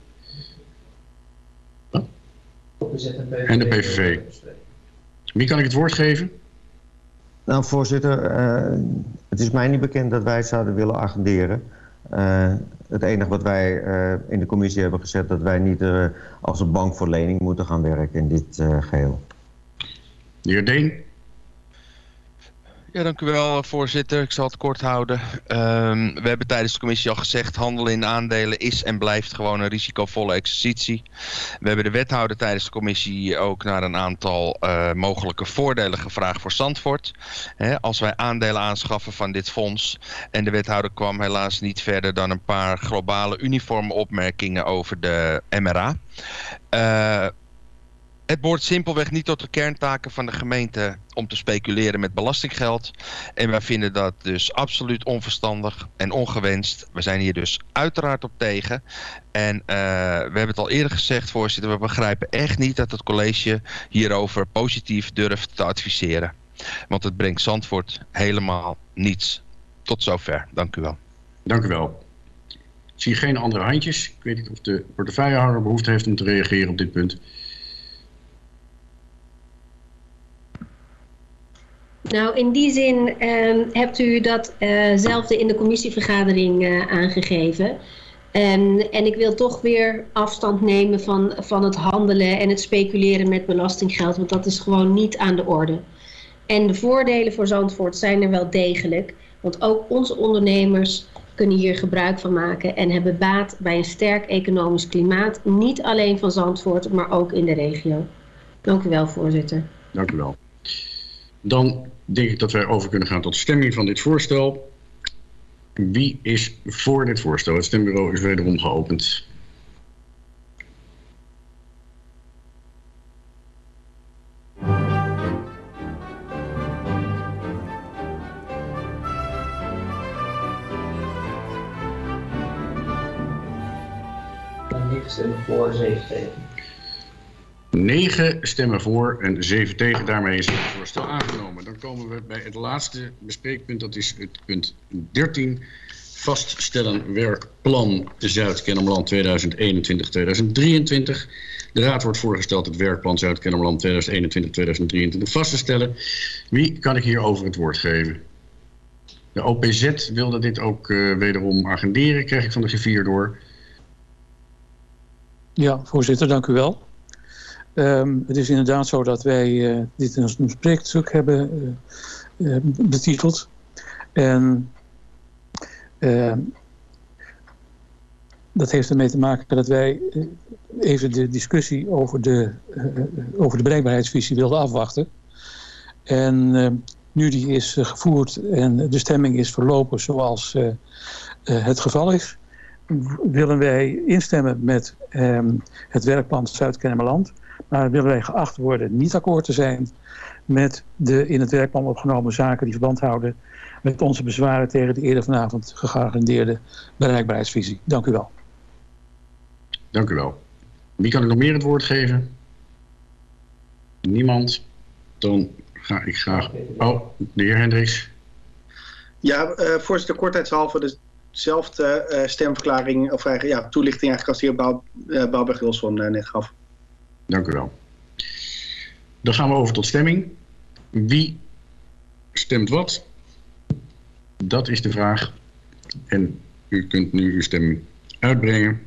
en de PVV. Wie kan ik het woord geven? Nou, voorzitter, uh, het is mij niet bekend dat wij zouden willen agenderen. Uh, het enige wat wij uh, in de commissie hebben gezet... dat wij niet als een bank voor lening moeten gaan werken in dit geheel. De heer Deen? Ja, dank u wel, voorzitter. Ik zal het kort houden. Um, we hebben tijdens de commissie al gezegd... handelen in aandelen is en blijft gewoon een risicovolle exercitie. We hebben de wethouder tijdens de commissie ook naar een aantal uh, mogelijke voordelen gevraagd voor Zandvoort. Als wij aandelen aanschaffen van dit fonds... en de wethouder kwam helaas niet verder dan een paar globale uniforme opmerkingen over de MRA... Uh, het behoort simpelweg niet tot de kerntaken van de gemeente om te speculeren met belastinggeld. En wij vinden dat dus absoluut onverstandig en ongewenst. We zijn hier dus uiteraard op tegen. En uh, we hebben het al eerder gezegd, voorzitter, we begrijpen echt niet dat het college hierover positief durft te adviseren. Want het brengt Zandvoort helemaal niets. Tot zover. Dank u wel. Dank u wel. Ik zie geen andere handjes. Ik weet niet of de portefeuillehouder behoefte heeft om te reageren op dit punt. Nou, in die zin uh, hebt u datzelfde uh in de commissievergadering uh, aangegeven. Um, en ik wil toch weer afstand nemen van, van het handelen en het speculeren met belastinggeld, want dat is gewoon niet aan de orde. En de voordelen voor Zandvoort zijn er wel degelijk, want ook onze ondernemers kunnen hier gebruik van maken en hebben baat bij een sterk economisch klimaat, niet alleen van Zandvoort, maar ook in de regio. Dank u wel, voorzitter. Dank u wel. Dan denk ik dat wij over kunnen gaan tot stemming van dit voorstel. Wie is voor dit voorstel? Het stembureau is wederom geopend. stemmen voor, 7 tegen. 9 stemmen voor en 7 tegen. Daarmee is het voorstel aangenomen. Dan komen we bij het laatste bespreekpunt. Dat is het punt 13. Vaststellen werkplan Zuid-Kennemerland 2021-2023. De Raad wordt voorgesteld het werkplan Zuid-Kennemerland 2021-2023 vast te stellen. Wie kan ik hierover het woord geven? De OPZ wilde dit ook uh, wederom agenderen, krijg ik van de griffier door. Ja, voorzitter, dank u wel. Um, het is inderdaad zo dat wij uh, dit ons spreekstuk hebben uh, betiteld. En ehm, dat heeft ermee te maken dat wij even de discussie over de, over de bereikbaarheidsvisie wilden afwachten. En ehm, nu die is gevoerd en de stemming is verlopen zoals het geval is, willen wij instemmen met het werkplan Zuid-Kennemerland maar willen wij geacht worden niet akkoord te zijn met de in het werkplan opgenomen zaken die verband houden met onze bezwaren tegen de eerder vanavond gegarandeerde bereikbaarheidsvisie. Dank u wel. Dank u wel. Wie kan ik nog meer het woord geven? Niemand. Dan ga ik graag... Oh, de heer Hendricks. Ja, uh, voorzitter, kortheidshalve dezelfde uh, stemverklaring, of uh, ja, toelichting eigenlijk als de heer Bouw, uh, Bouwberg-Wilson net gaf. Dank u wel. Dan gaan we over tot stemming. Wie stemt wat? Dat is de vraag. En u kunt nu uw stemming uitbrengen.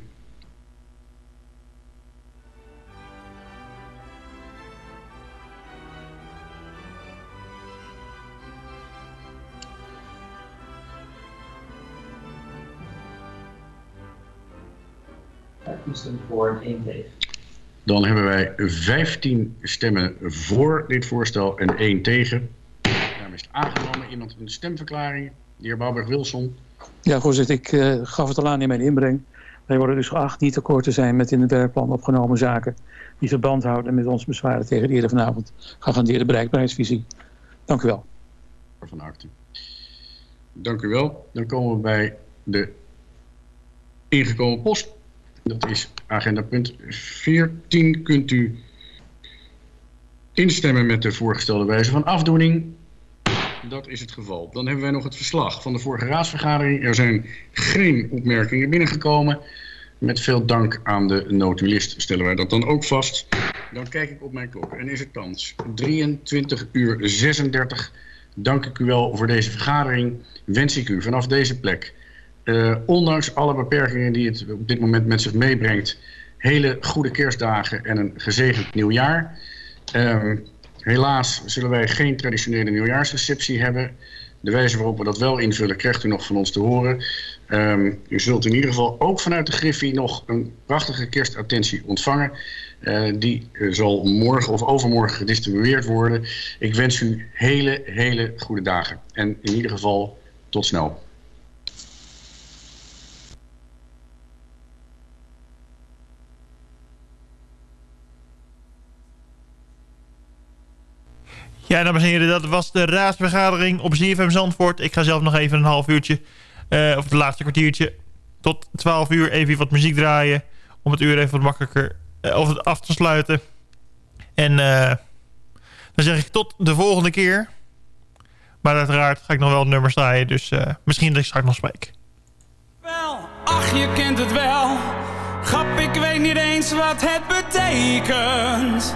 Ik voor en één tegen. Dan hebben wij 15 stemmen voor dit voorstel en 1 tegen. Daarmee is het aangenomen. Iemand een stemverklaring. De heer Bouwberg-Wilson. Ja, voorzitter, ik uh, gaf het al aan in mijn inbreng. Wij worden dus geacht niet akkoord te zijn met in het werkplan opgenomen zaken die verband houden met onze bezwaren tegen de eerder vanavond gegarandeerde bereikbaarheidsvisie. Dank u wel. Van harte. Dank u wel. Dan komen we bij de ingekomen post. Dat is agenda punt 14. Kunt u instemmen met de voorgestelde wijze van afdoening? Dat is het geval. Dan hebben wij nog het verslag van de vorige raadsvergadering. Er zijn geen opmerkingen binnengekomen. Met veel dank aan de notulist stellen wij dat dan ook vast. Dan kijk ik op mijn klok en is het kans 23 uur 36. Dank ik u wel voor deze vergadering. Wens ik u vanaf deze plek uh, ondanks alle beperkingen die het op dit moment met zich meebrengt, hele goede kerstdagen en een gezegend nieuwjaar. Uh, helaas zullen wij geen traditionele nieuwjaarsreceptie hebben. De wijze waarop we dat wel invullen krijgt u nog van ons te horen. Um, u zult in ieder geval ook vanuit de Griffie nog een prachtige kerstattentie ontvangen. Uh, die zal morgen of overmorgen gedistribueerd worden. Ik wens u hele, hele goede dagen. En in ieder geval tot snel. Ja, dames en heren, dat was de raadsvergadering op ZFM Zandvoort. Ik ga zelf nog even een half uurtje, uh, of het laatste kwartiertje, tot 12 uur even wat muziek draaien. Om het uur even wat makkelijker uh, of het af te sluiten. En uh, dan zeg ik tot de volgende keer. Maar uiteraard ga ik nog wel het nummer draaien, dus misschien dat ik straks nog spreek. Wel, ach je kent het wel. Grap, ik weet niet eens wat het betekent.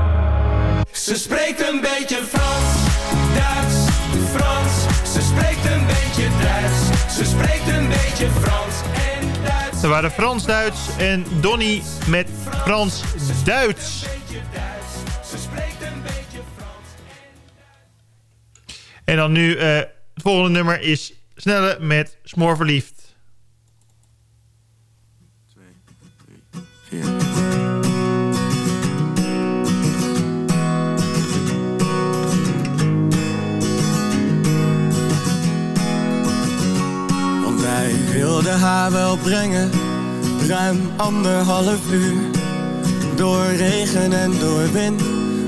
Ze spreekt een beetje Frans, Duits, Frans. Ze spreekt een beetje Duits. Ze spreekt een beetje Frans en Duits. Ze waren Frans-Duits en Donny met Frans-Duits. Ze spreekt een beetje Frans En Duits. En dan nu, uh, het volgende nummer is Snelle met Smoorverliefd. 2, 3, 4... wilde haar wel brengen, ruim anderhalf uur. Door regen en door wind,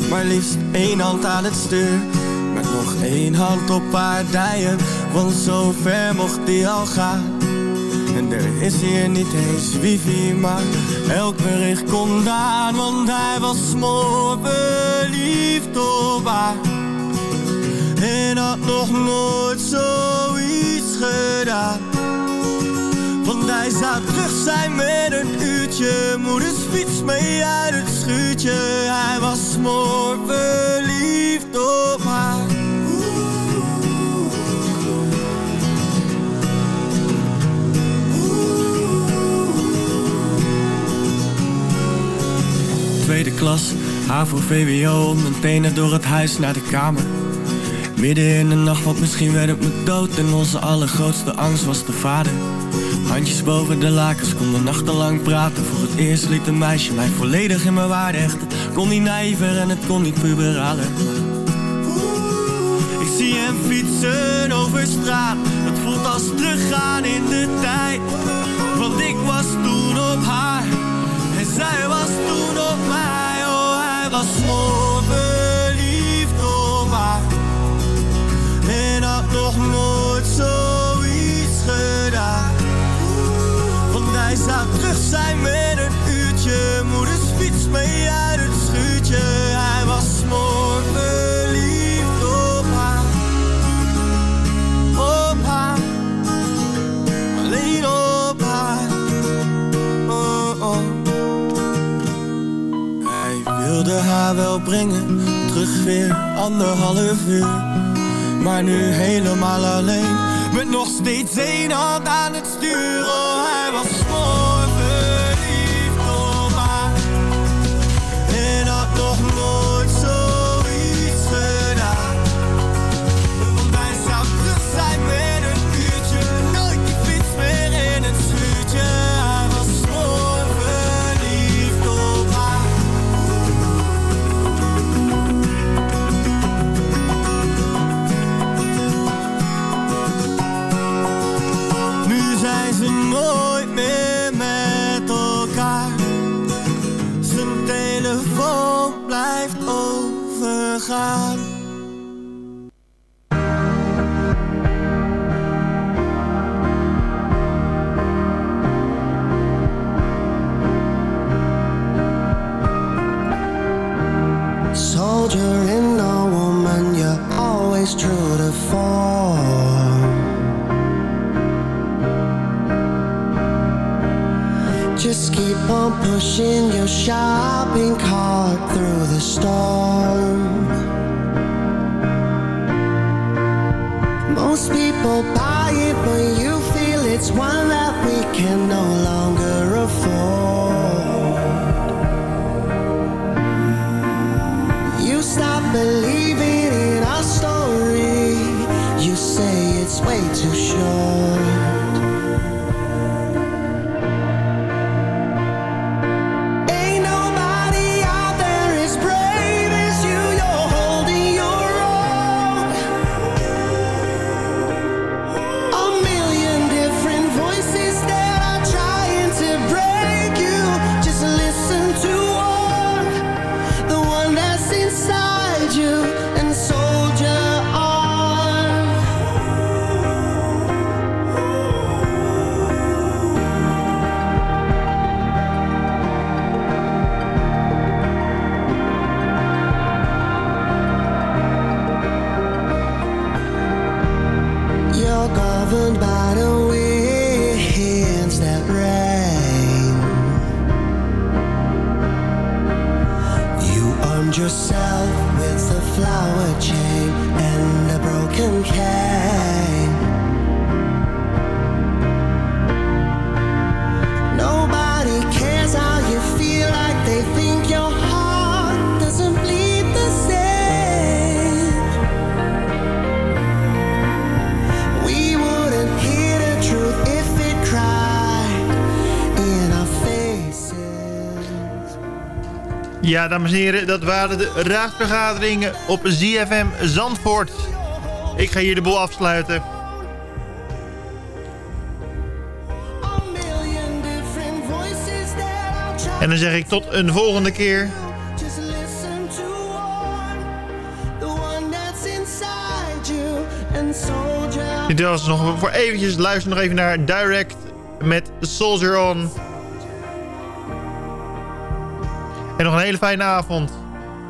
maar liefst één hand aan het stuur. Met nog één hand op haar dijen, want zo ver mocht die al gaan. En er is hier niet eens wifi, maar elk bericht kon daar, want hij was verliefd op haar. En had nog nooit zoiets gedaan. Hij zou terug zijn met een uurtje. Moeders fiets mee uit het schuurtje. Hij was smoor verliefd op haar. Tweede klas, HAVO, VWO, mijn tenen door het huis naar de kamer. Midden in de nacht, want misschien werd het me dood. En onze allergrootste angst was de vader. Handjes boven de lakens, konden nachtenlang praten. Voor het eerst liet een meisje mij volledig in mijn waarde hechten. Kon niet naïver en het kon niet puberaler. Ik zie hem fietsen over straat. Het voelt als teruggaan in de tijd. Want ik was toen op haar. En zij was toen op mij. Oh, hij was zo verliefd op haar. En had nog nooit zou terug zijn met een uurtje. Moeders fiets mee uit het schuurtje. Hij was mooi verliefd op haar. Op haar. Alleen op haar. Oh, oh. Hij wilde haar wel brengen. Terug weer anderhalf uur. Maar nu helemaal alleen Met nog steeds één hand aan het stuur Oh, hij was 心有伤 Ja, dames en heren, dat waren de raadsvergaderingen op ZFM Zandvoort. Ik ga hier de boel afsluiten. En dan zeg ik tot een volgende keer. Dit was nog voor eventjes. Luister nog even naar Direct met Soldier On. nog een hele fijne avond.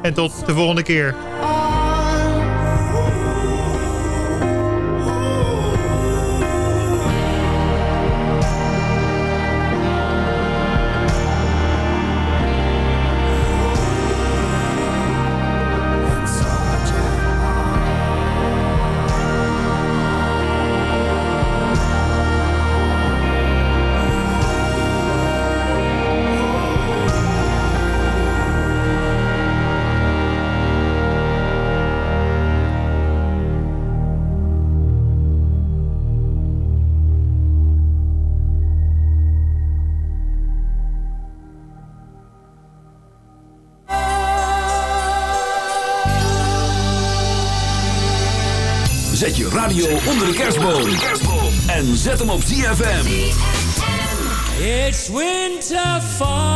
En tot de volgende keer. onder de kerstboom. En zet hem op ZFM. It's winter fall.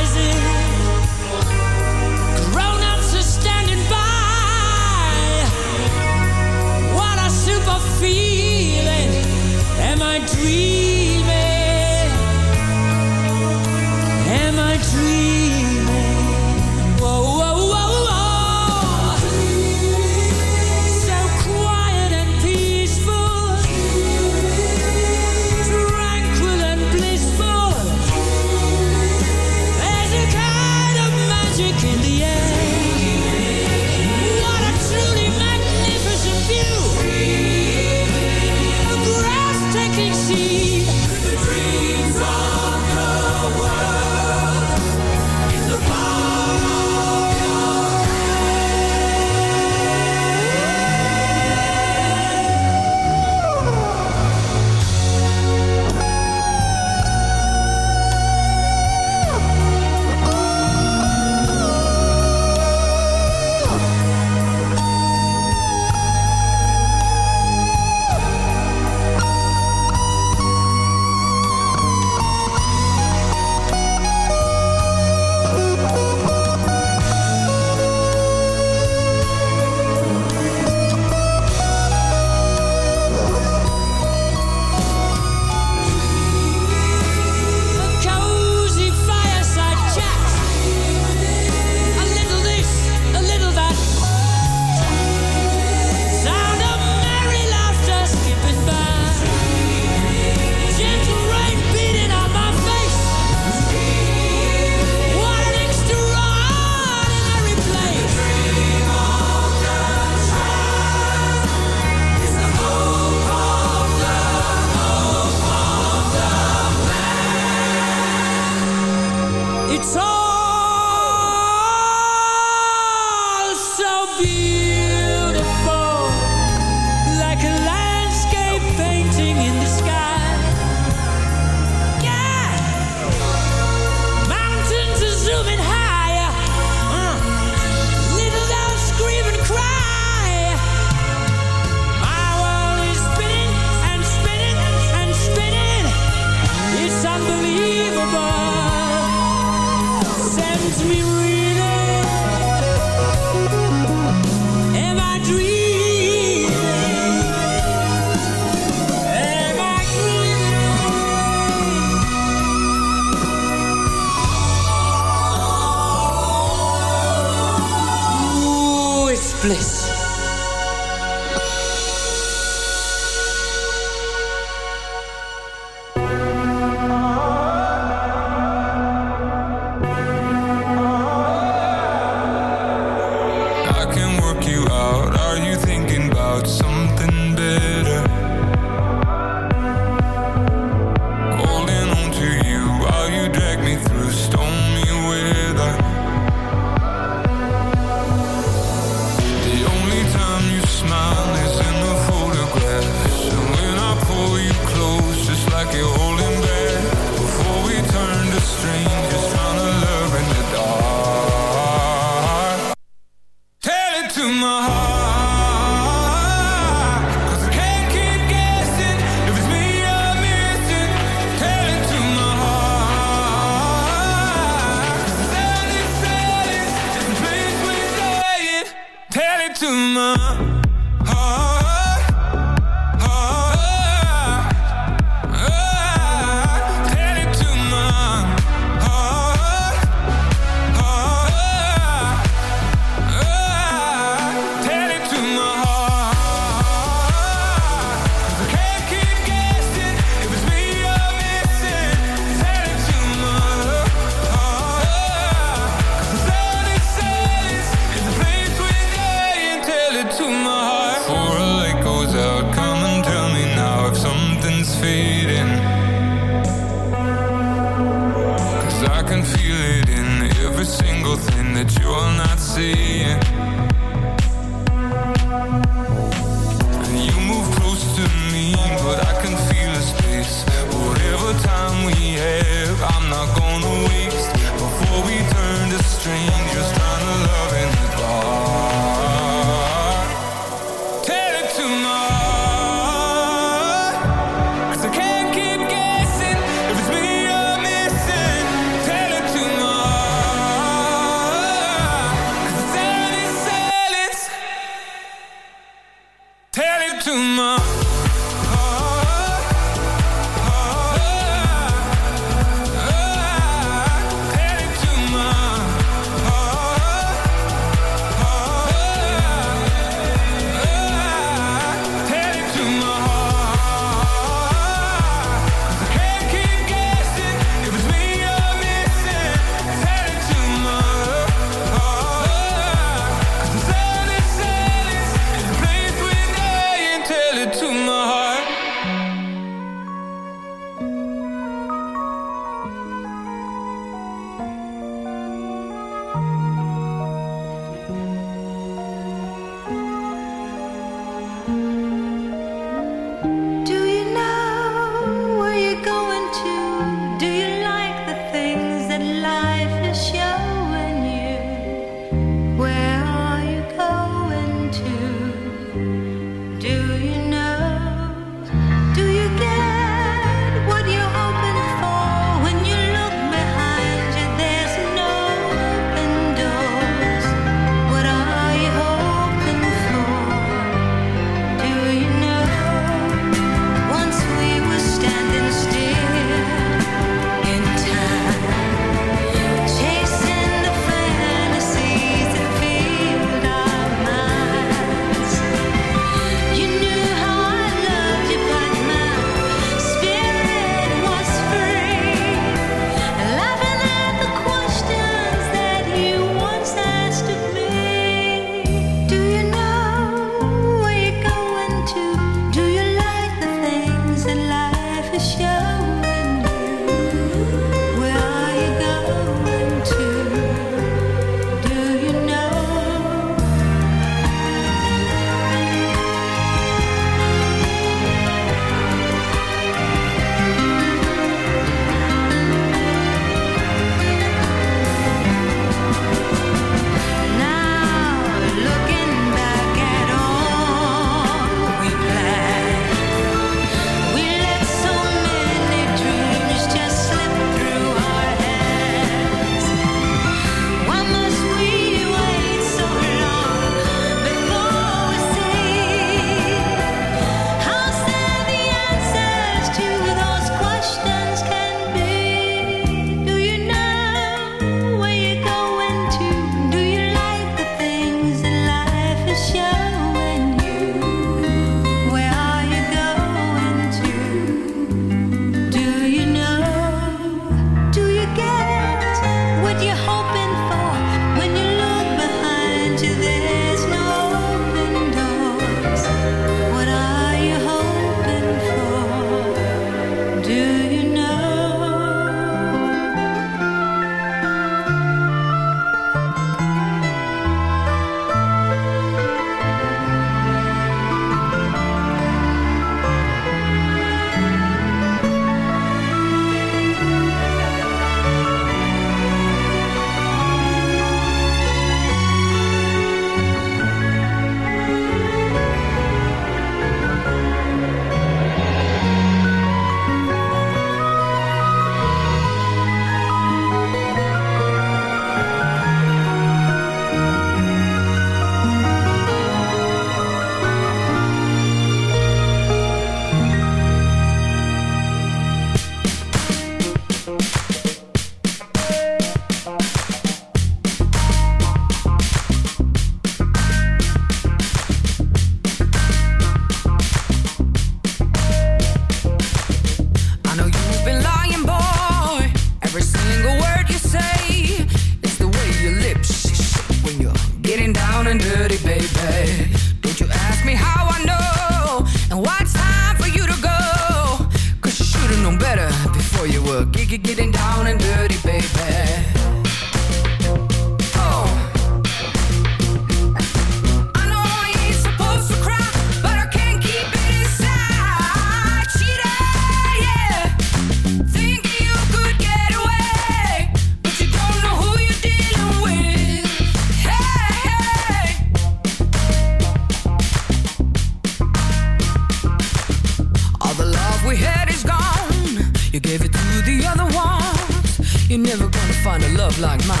Like mine